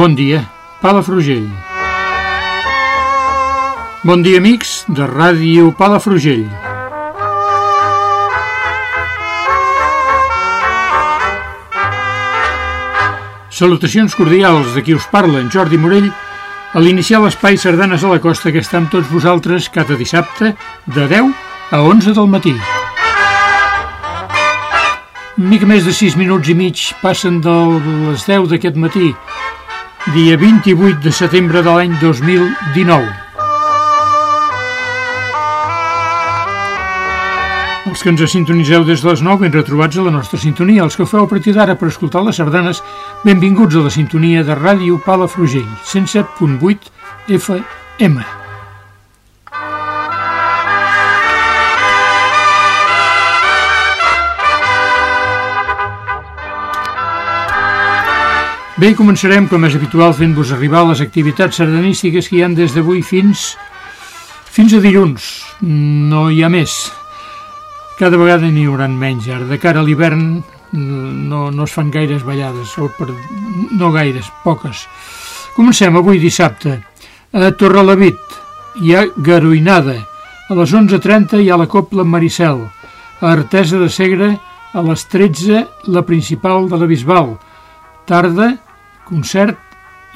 Bon dia, Palafrugell. Bon dia, amics de Ràdio Palafrugell. Salutacions cordials de qui us parla, en Jordi Morell, a l'iniciar l'espai Sardanes a la Costa que està amb tots vosaltres cada dissabte de 10 a 11 del matí. Mica més de 6 minuts i mig passen de les 10 d'aquest matí dia 28 de setembre de l'any 2019. Els que ens sintonitzeu des de les 9 ben retrobats a la nostra sintonia. Els que ho feu a partir d'ara per escoltar les sardanes, benvinguts a la sintonia de Ràdio Palafrugell, 107.8 FM. Bé, començarem, com és habitual, fent-vos arribar les activitats sardanístiques que hi han des d'avui fins, fins a dilluns. No hi ha més. Cada vegada n'hi haurà menys. Ara, de cara a l'hivern, no, no es fan gaires ballades, o per, no gaires, poques. Comencem avui dissabte. A Torrelavit hi ha Garoinada. A les 11.30 hi ha la Copla Maricel. A Artesa de Segre, a les 13, la principal de la Bisbal. Tarda, concert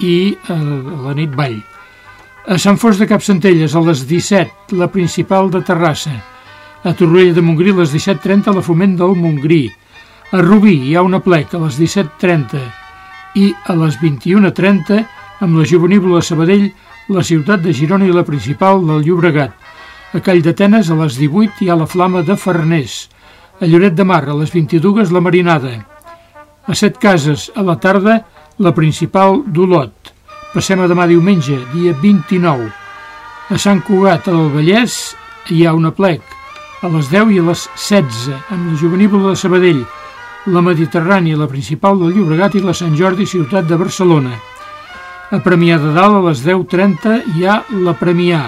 i a la nit ball. A Sant Fos de Capcentelles, a les 17, la principal de Terrassa. A Torroella de Montgrí, a les 17.30, la Foment del Montgrí. A Rubí hi ha una plec a les 17.30 i a les 21.30, amb la Juvenívola Sabadell, la ciutat de Girona i la principal del Llobregat. A Call d'Atenes, a les 18, hi ha la Flama de Farners. A Lloret de Mar, a les 22, la Marinada. A Set Cases, a la tarda, la principal d'Olot. Passem a demà diumenge, dia 29. A Sant Cugat, al Vallès, hi ha una plec, a les 10 i a les 16, amb la Juvenívola de Sabadell, la Mediterrània, la principal del Llobregat i la Sant Jordi, ciutat de Barcelona. A Premià de Dalt, a les 10.30, hi ha la Premià.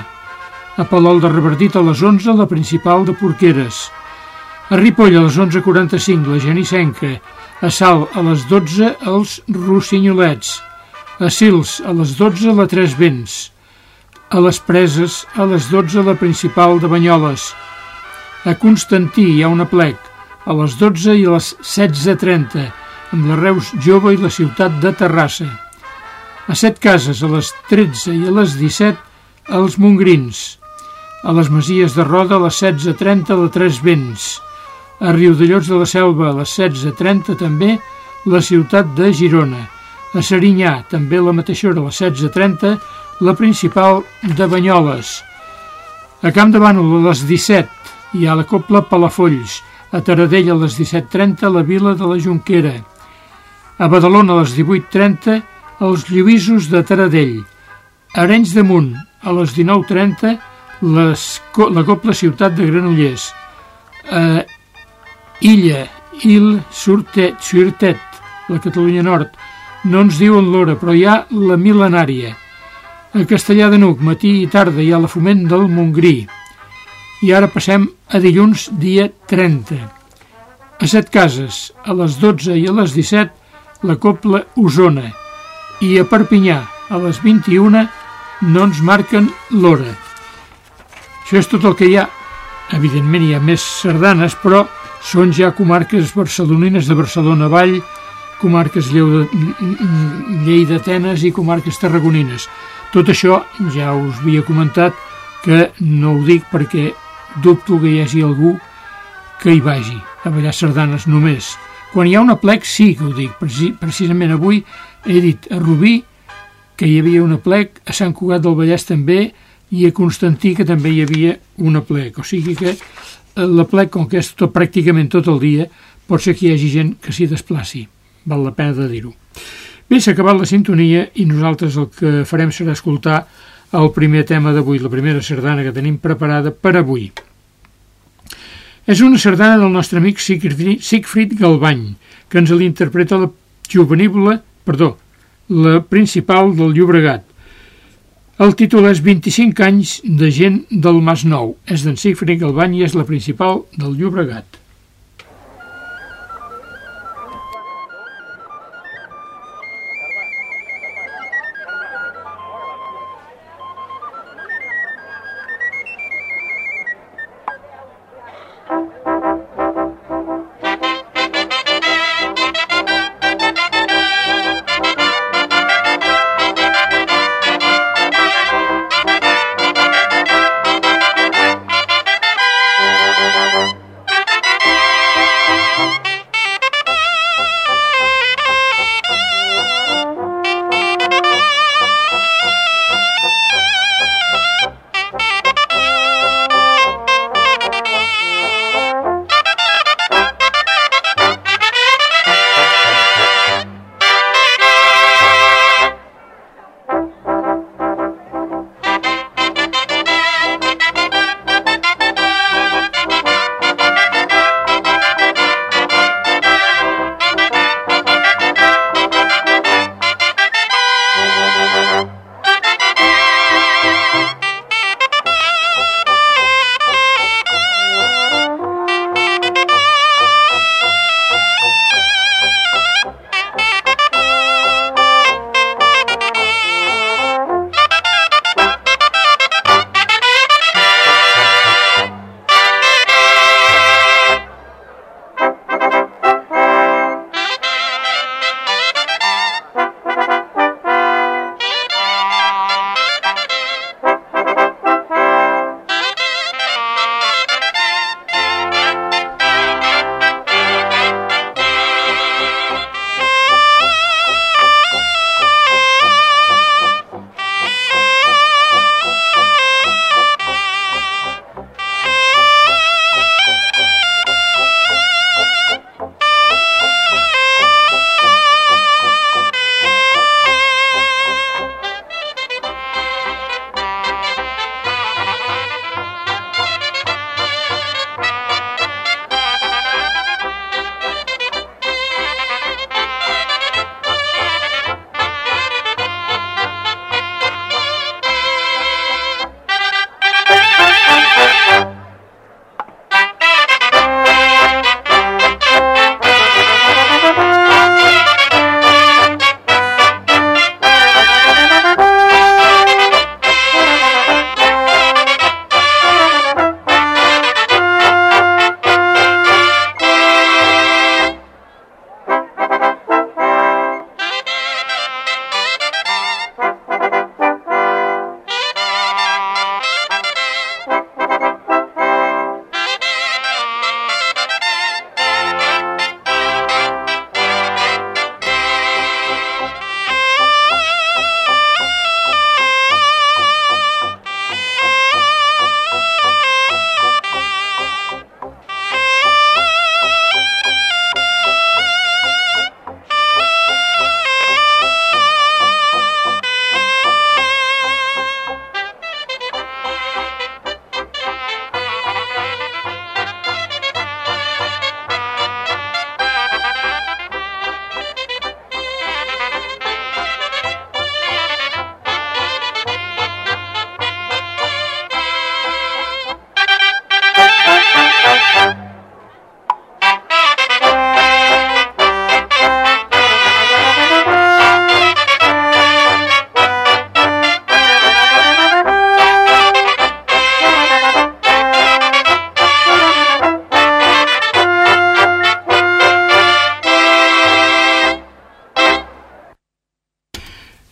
A Palol de Reverdit, a les 11, la principal de Porqueres. A Ripoll, a les 11.45, la Genissenca, a Sal, a les 12, els Rossinyolets. A Sils, a les 12, la Tres Vents. A les Preses, a les 12, la Principal de Banyoles. A Constantí hi ha una plec, a les 12 i a les 16.30, amb la Reus Jove i la ciutat de Terrassa. A Set Cases, a les 13 i a les 17, els Mongrins. A les Masies de Roda, a les 16.30, la Tres Vents a Riudellots de la Selva, a les 16.30 també, la ciutat de Girona. A Serinyà, també la mateixa hora, a les 16.30, la principal de Banyoles. A Camp de Bànol, a les 17, hi ha la Copla Palafolls. A Taradell, a les 17.30, la Vila de la Junquera. A Badalona, a les 18.30, els Lluïsos de Taradell. A Arenys de Munt, a les 19.30, les, la Copla Ciutat de Granollers. A Illa, Il, Surtet, Surtet, la Catalunya Nord. No ens diuen l'hora, però hi ha la mil·lenària. A Castellà de Nuc, matí i tarda, hi ha la foment del Montgrí. I ara passem a dilluns, dia 30. A Set Cases, a les 12 i a les 17, la Copla Osona. I a Perpinyà, a les 21, no ens marquen l'hora. Això és tot el que hi ha. Evidentment hi ha més sardanes, però són ja comarques barcelonines de Barcelona Vall, comarques Lleida-Atenes i comarques tarragonines. Tot això ja us havia comentat que no ho dic perquè dubto que hi hagi algú que hi vagi a ballar sardanes només. Quan hi ha una plec sí que ho dic, precisament avui he dit a Rubí que hi havia una plec, a Sant Cugat del Vallès també i a Constantí que també hi havia una plec. O sigui que eh, la plec, com que és tot, pràcticament tot el dia, pot ser que hi hagi gent que s'hi desplaci. Val la pena de dir-ho. Bé, s'ha acabat la sintonia i nosaltres el que farem serà escoltar el primer tema d'avui, la primera sardana que tenim preparada per avui. És una sardana del nostre amic Siegfried Galbany, que ens l'interpreta la juvenívola, perdó, la principal del Llobregat. El títol és 25 anys de gent del Mas Nou. És d'en Siegfried Galbany i és la principal del Llobregat.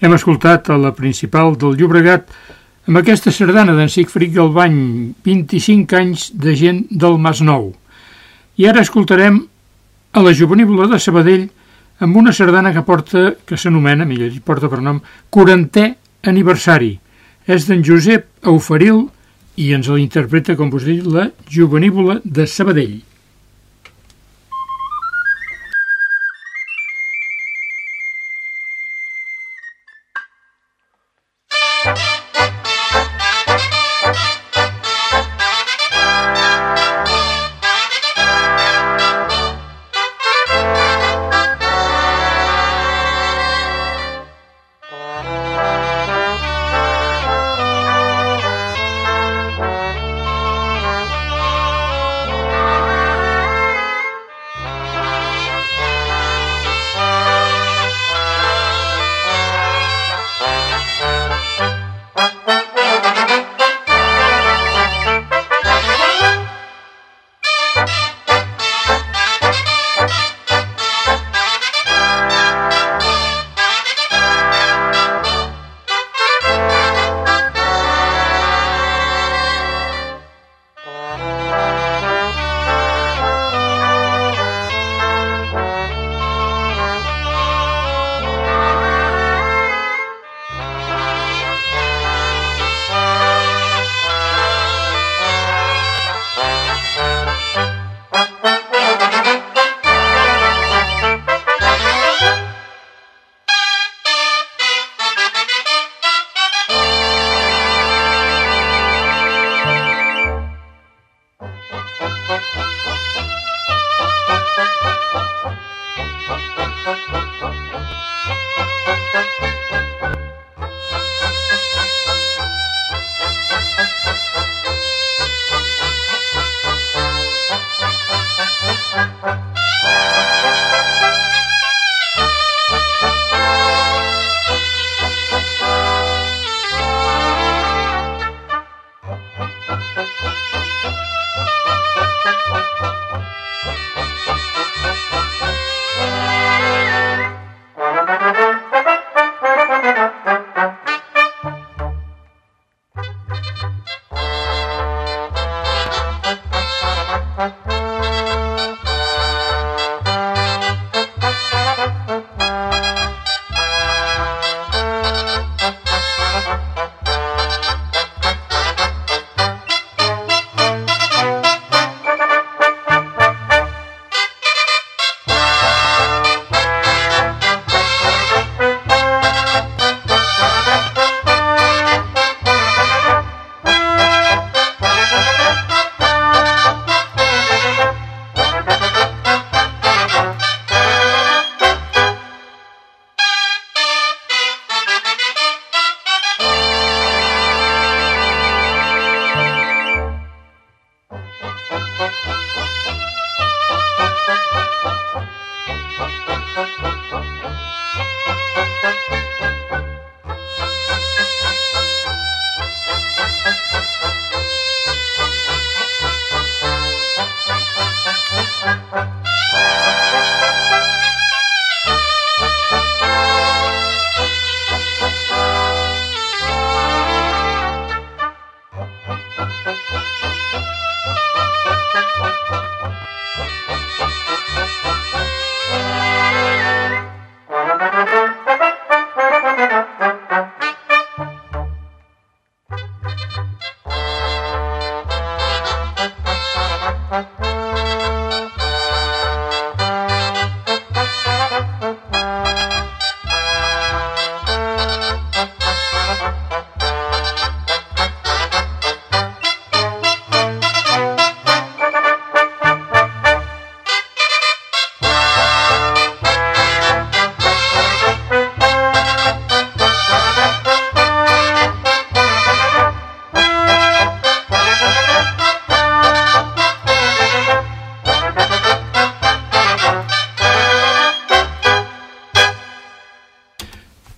Hem escoltat a la principal del Llobregat amb aquesta sardana d'en Sigfrid Galbany, 25 anys de gent del Nou. I ara escoltarem a la Juvenívola de Sabadell amb una sardana que porta, que s'anomena, millor dit, porta per nom, 40è aniversari. És d'en Josep Auferil i ens l'interpreta, com vos dic, la Juvenívola de Sabadell.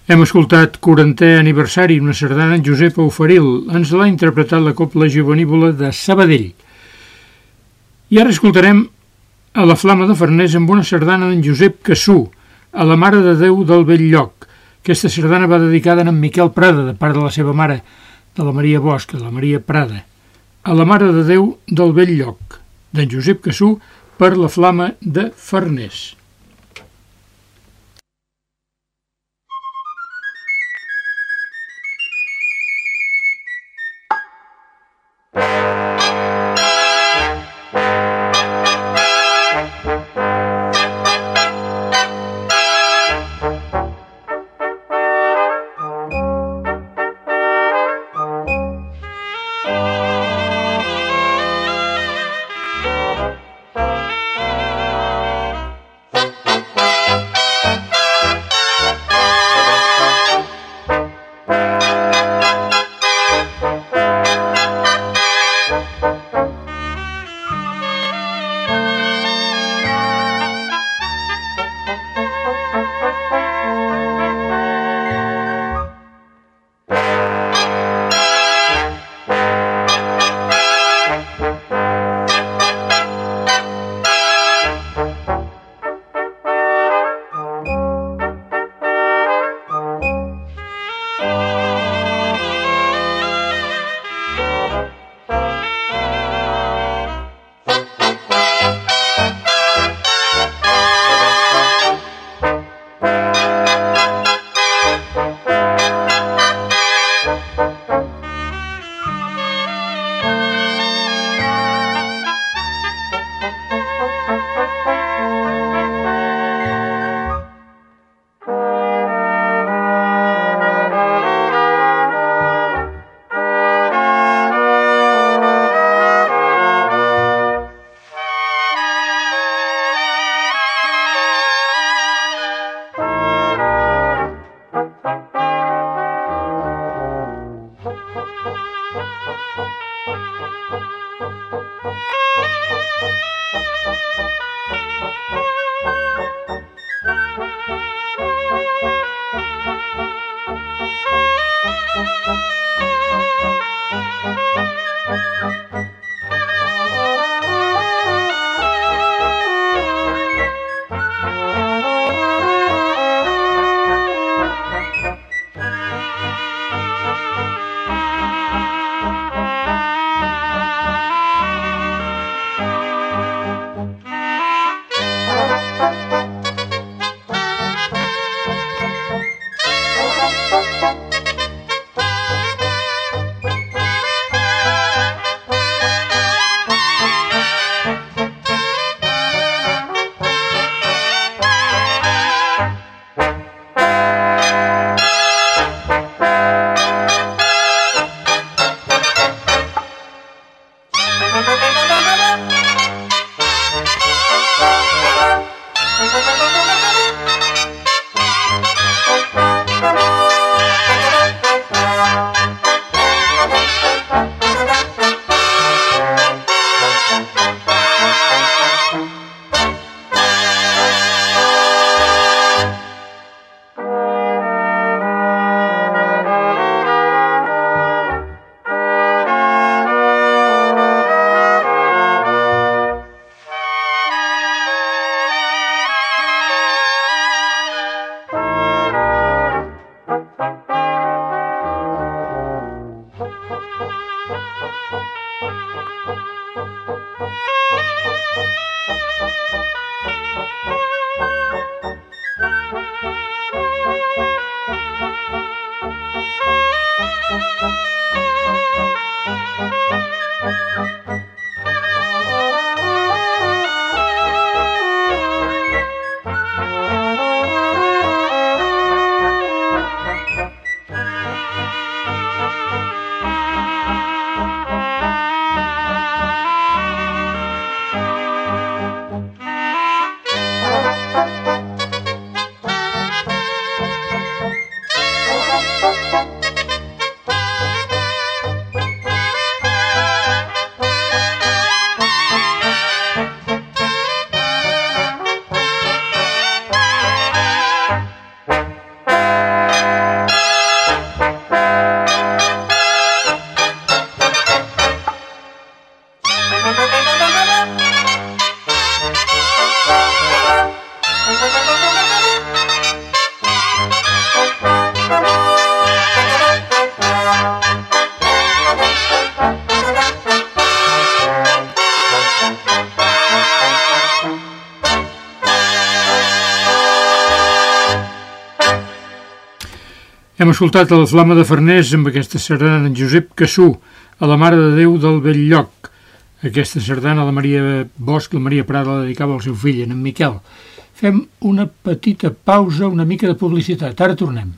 Hem escoltat 40è aniversari, una sardana en Josep Auferil. Ens l'ha interpretat la Copla Juvenívola de Sabadell. I ara escoltarem a la Flama de Farners amb una sardana d'en Josep Cassú, a la Mare de Déu del Bell Lloc, Aquesta sardana va dedicada a en Miquel Prada, de part de la seva mare, de la Maria Bosch, de la Maria Prada, a la Mare de Déu del Vell Lloc, d'en Josep Cassú, per la Flama de Farners. Hem escoltat el Flama de Farners amb aquesta sardana d'en Josep Cassú, a la Mare de Déu del Belllloc. Aquesta sardana la Maria Bosch, la Maria Prada, la dedicava al seu fill, en Miquel. Fem una petita pausa, una mica de publicitat. Ara tornem.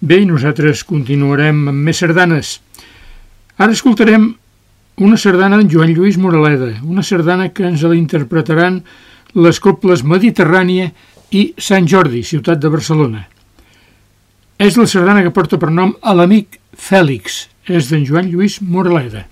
Bé, i nosaltres continuarem amb més sardanes. Ara escoltarem una sardana d'en Joan Lluís Moraleda, una sardana que ens la interpretaran les coples Mediterrània i Sant Jordi, ciutat de Barcelona. És la sardana que porta per nom a l'amic Fèlix, és d'en Joan Lluís Moraleda.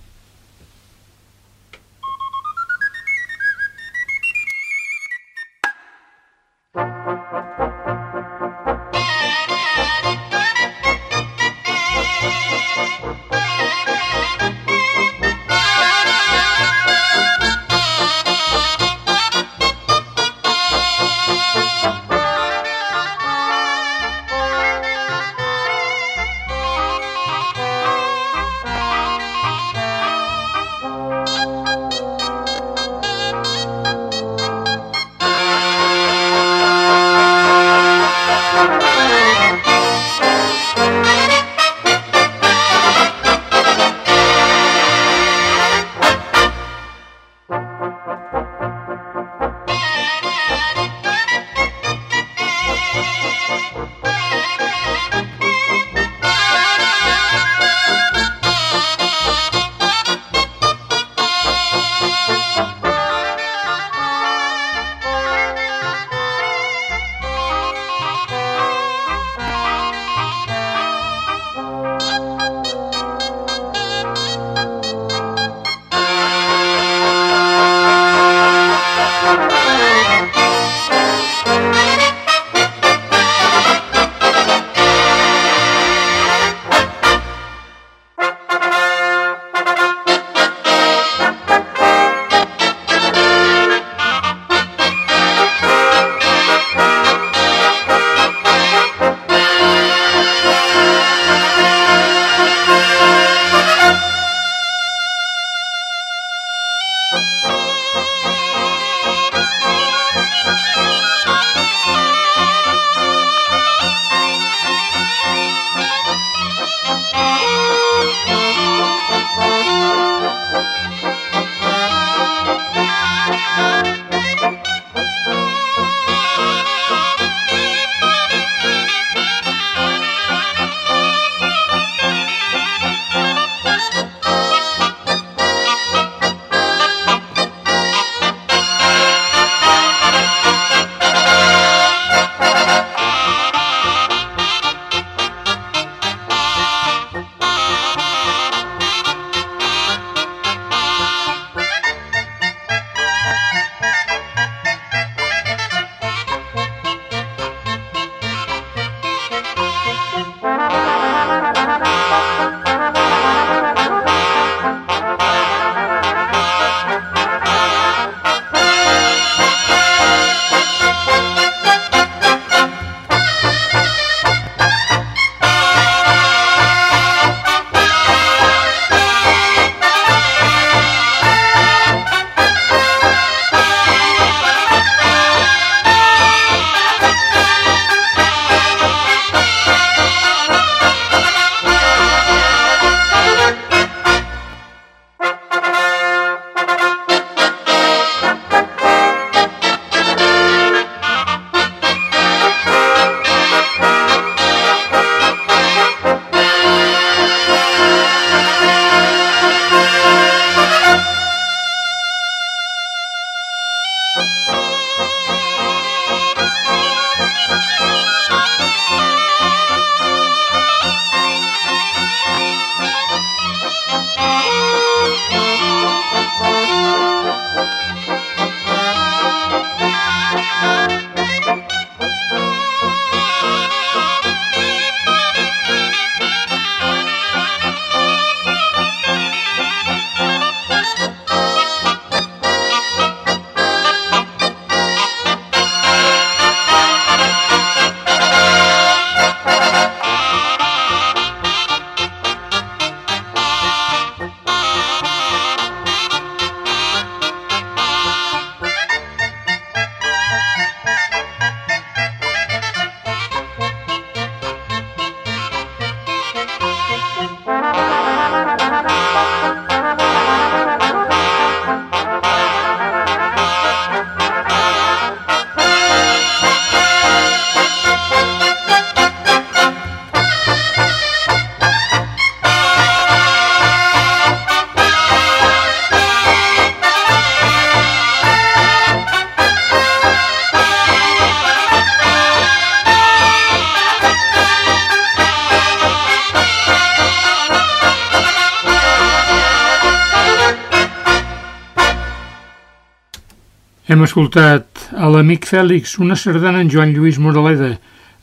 Hem escoltat a l'amic Fèlix una sardana en Joan Lluís Moraleda.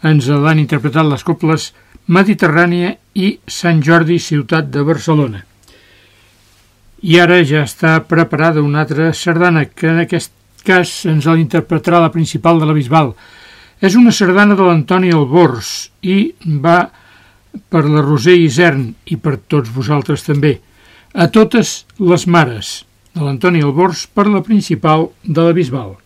Ens l'han interpretat les cobles Mediterrània i Sant Jordi, ciutat de Barcelona. I ara ja està preparada una altra sardana, que en aquest cas ens l'interpretarà la principal de la Bisbal. És una sardana de l'Antoni Albors i va per la Roser Isern i per tots vosaltres també. A totes les mares de l'Antoni Albors per la principal de la Bisbal.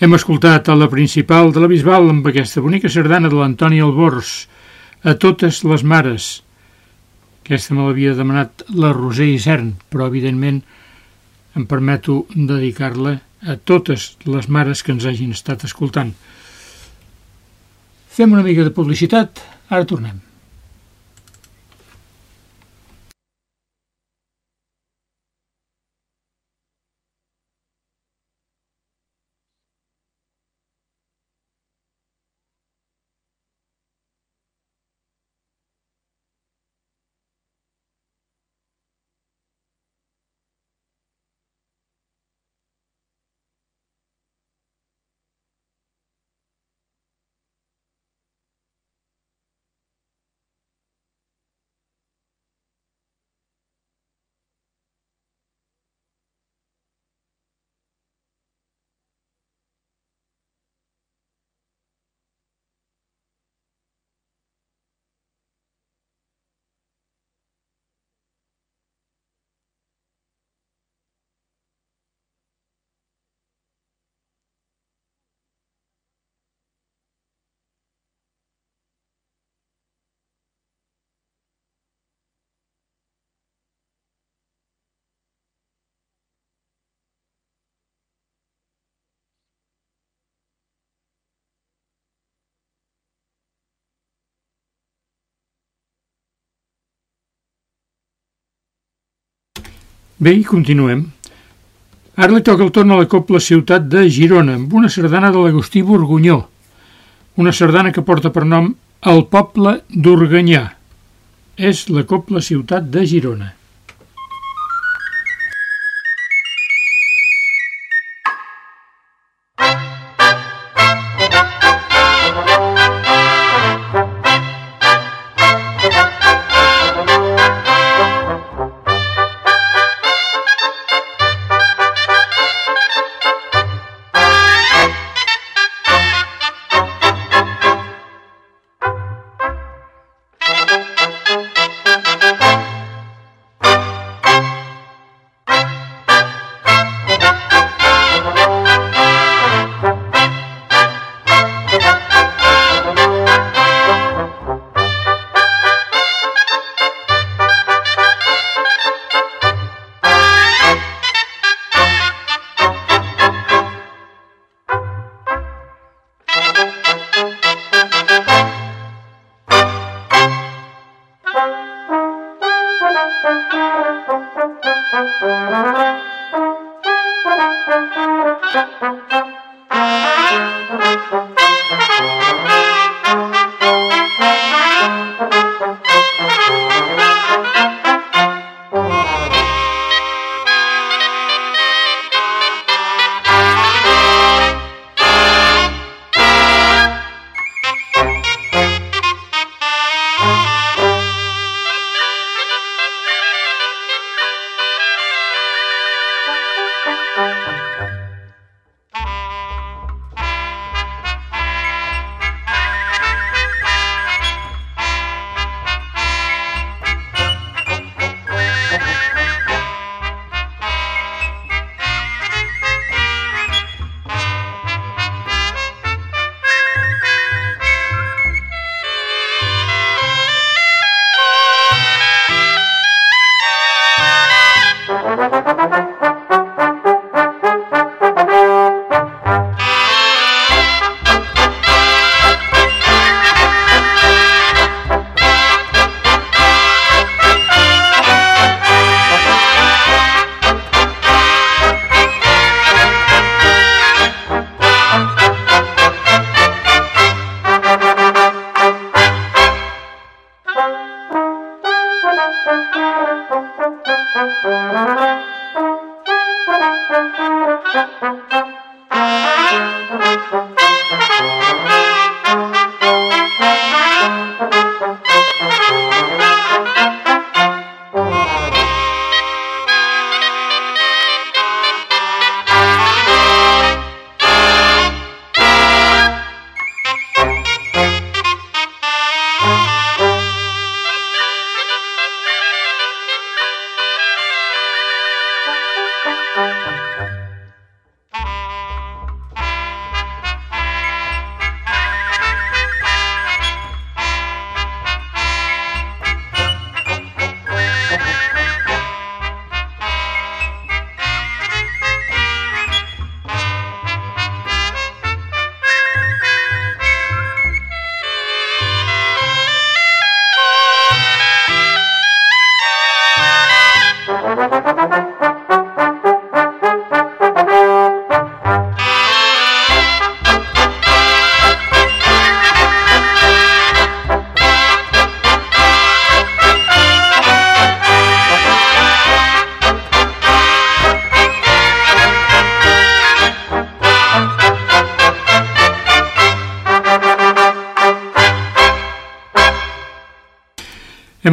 Hem escoltat a la principal de la Bisbal amb aquesta bonica sardana de l'Antoni Albors, a totes les mares. Aquesta me l'havia demanat la Roser Isern, però evidentment em permeto dedicar-la a totes les mares que ens hagin estat escoltant. Fem una mica de publicitat, ara tornem. Bé, i continuem. Ara li toca el torn a la Copla Ciutat de Girona, amb una sardana de l'Agustí Borgunyó, una sardana que porta per nom El poble d'Organyà. És la Copla Ciutat de Girona.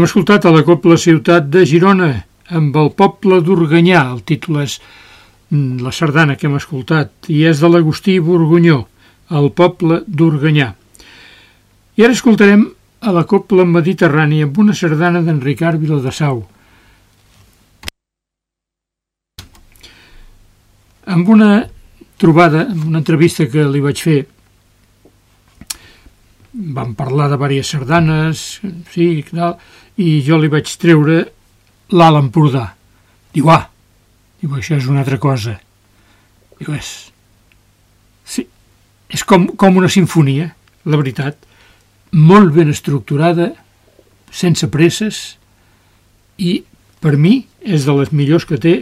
Escoltat a la Copla Ciutat de Girona amb el poble d'Organyà. El títol és mm, la sardana que hem escoltat i és de l'Agustí Borgunyó, el poble d'Organyà. I ara escoltarem a la Copla Mediterrània amb una sardana d'en Ricard Viladasau. Amb una trobada, amb una entrevista que li vaig fer, vam parlar de diverses sardanes, sí, tal, i jo li vaig treure l'Alt Empordà. Diu, ah, diu, això és una altra cosa. Diu, és... Sí, és com, com una sinfonia, la veritat, molt ben estructurada, sense presses, i per mi és de les millors que té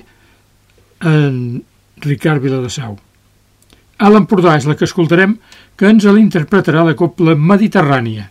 en Ricard Viladasau. A l'Empordà és la que escoltarem, que ens l'interpretarà la Copla Mediterrània.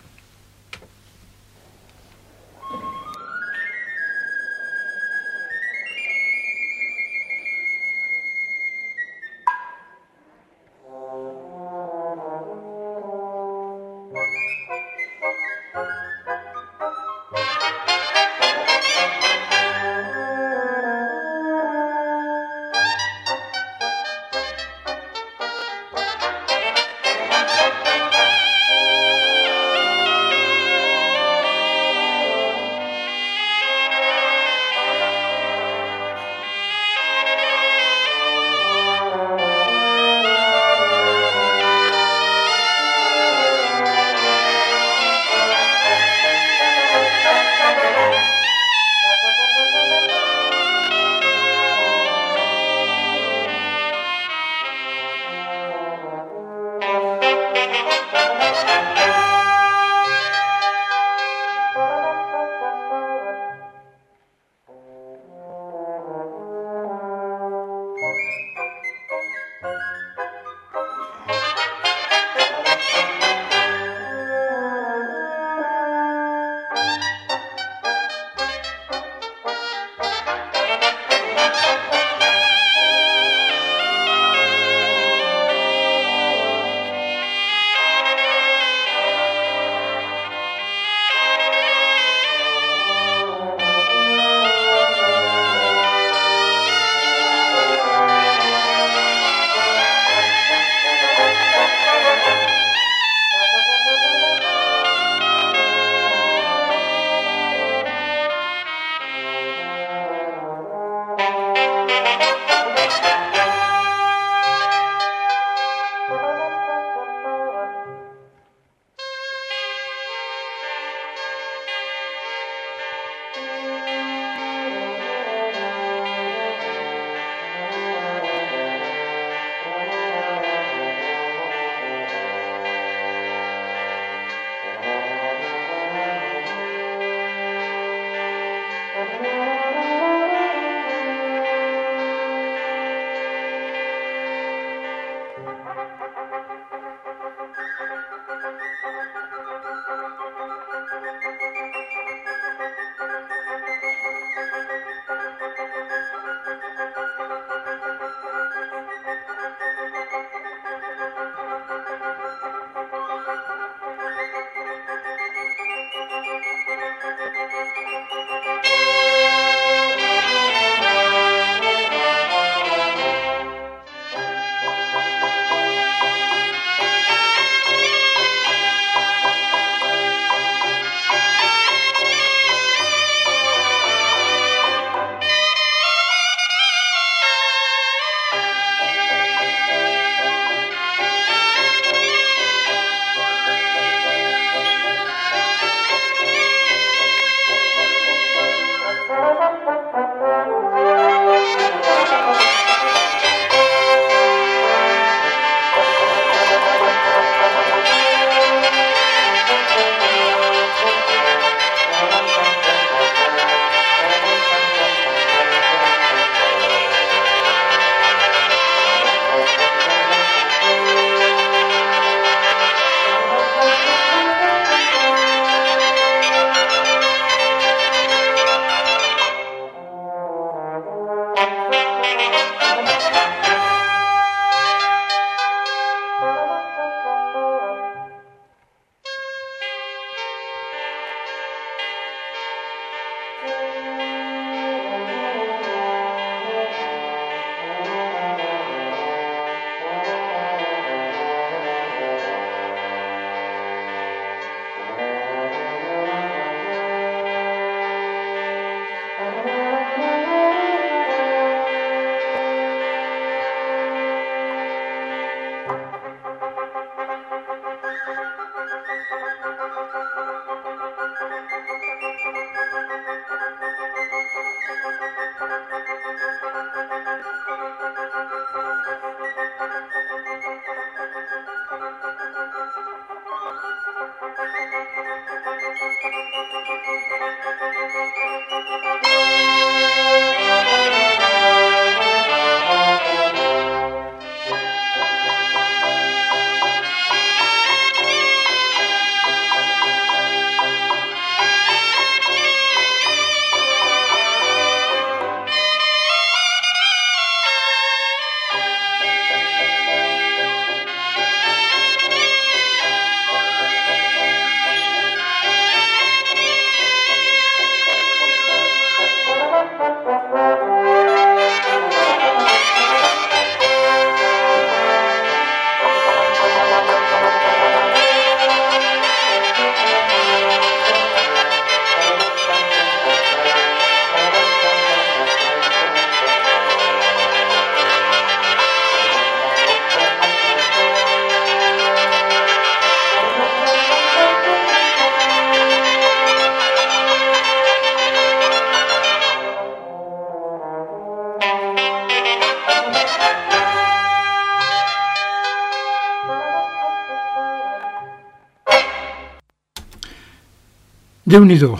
Déu-n'hi-do,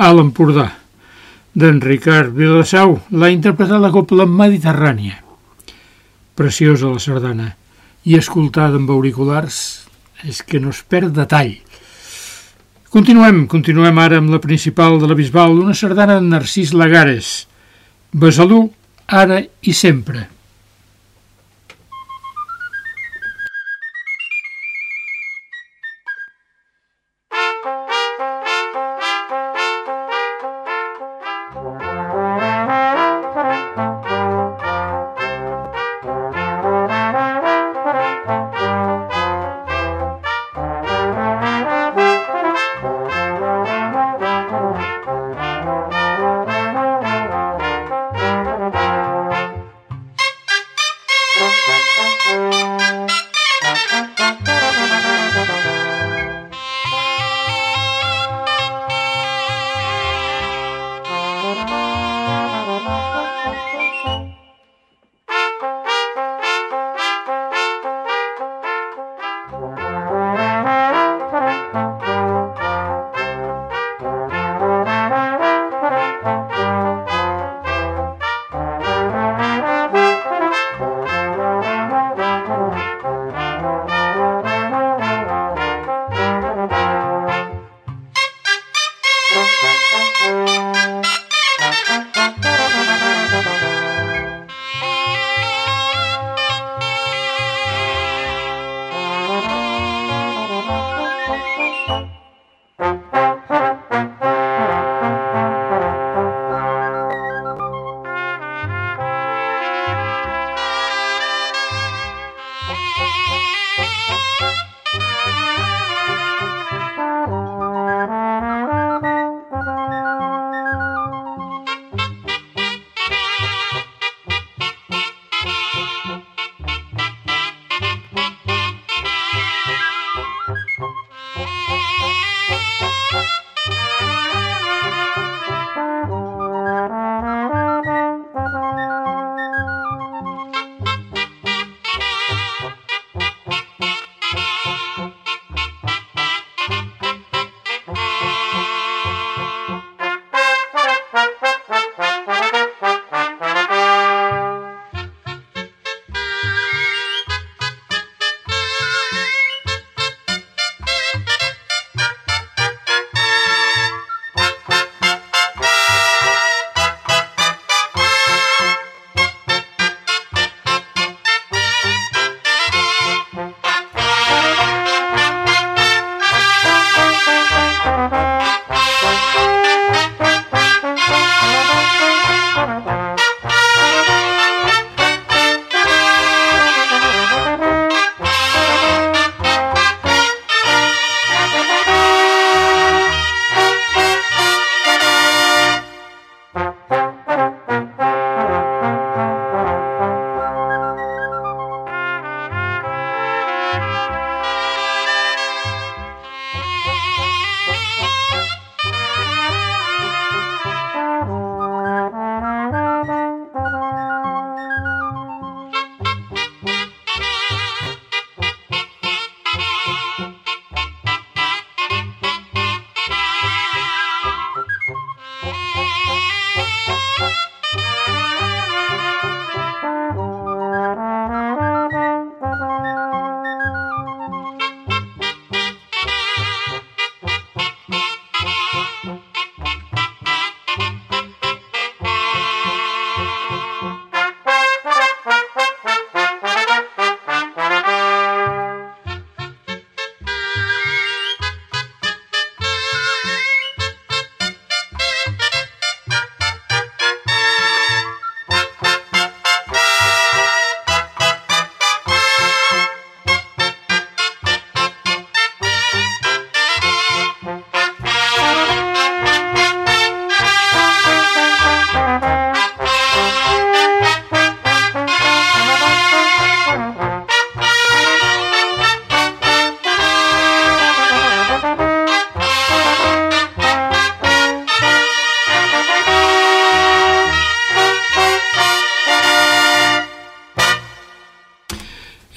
a l'Empordà, d'en Ricard Vilassau, l'ha interpretat la Copla Mediterrània. Preciosa la sardana, i escoltada amb auriculars és que no es perd detall. Continuem, continuem ara amb la principal de la Bisbal, una sardana de Narcís Lagares, Besalú, ara i sempre.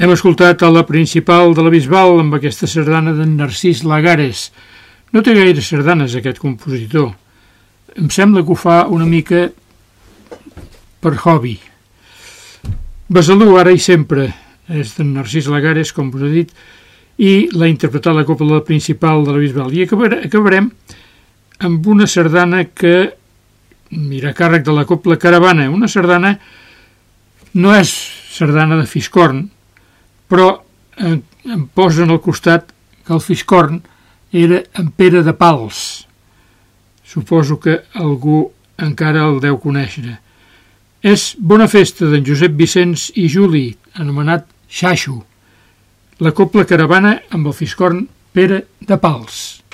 Hem escoltat a la principal de la Bisbal amb aquesta sardana d'en Narcís Lagares, No té gaire sardanes, aquest compositor. Em sembla que ho fa una mica per hobby. Besalú, ara i sempre, és d'en Narcís Lagares, com us he dit, i l'ha interpretat la copla principal de la Bisbal. I acabarem amb una sardana que mira càrrec de la copla Caravana. Una sardana no és sardana de Fiscorn, però em, em posen al costat que el Fiscorn era en Pere de Pals. Suposo que algú encara el deu conèixer. És Bona Festa d'en Josep Vicenç i Juli, anomenat Xaixo la Copla Caravana amb el fiscorn Pere de Pals.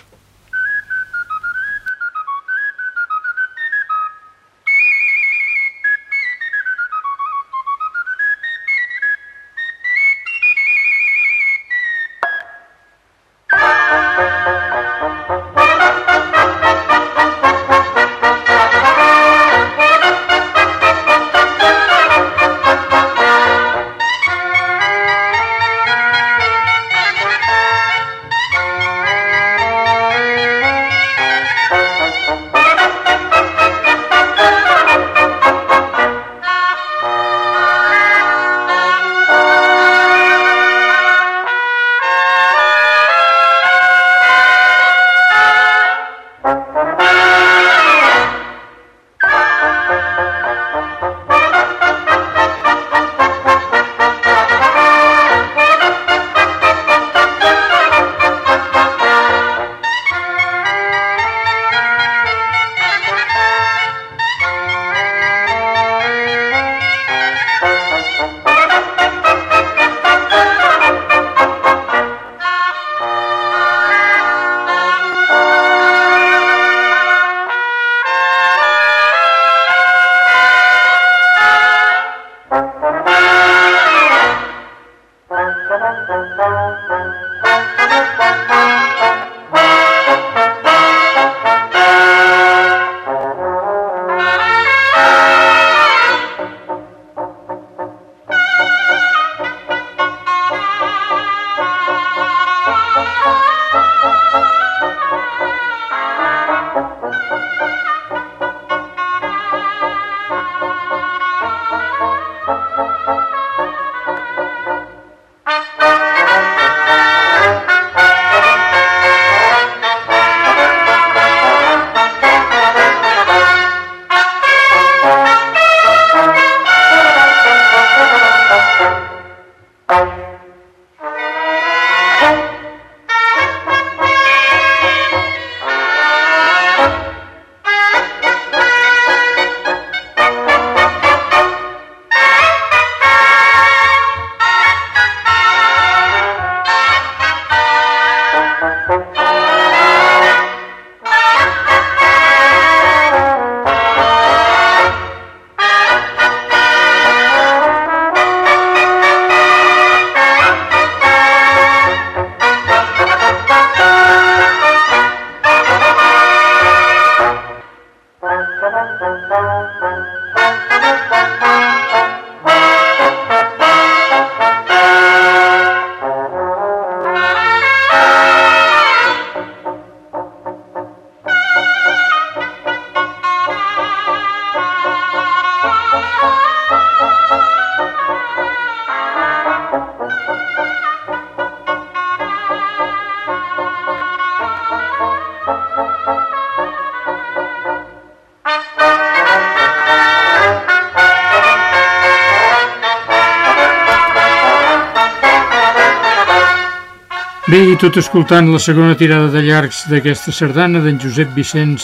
Bé, i tot escoltant la segona tirada de llargs d'aquesta sardana d'en Josep Vicenç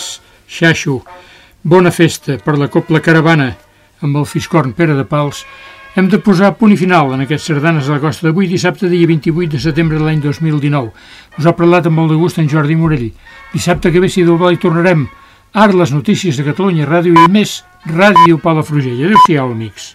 Xaixo, Bona festa per la Copla Caravana amb el Fiscorn Pere de Pals, hem de posar punt i final en aquestes sardanes a la costa d'avui, dissabte, dia 28 de setembre de l'any 2019. Us ha parlat amb molt de gust en Jordi Morell. Dissabte que ve, si vol, hi tornarem. Ara les notícies de Catalunya Ràdio i més Ràdio Palafrugell. Adéu-siau, amics.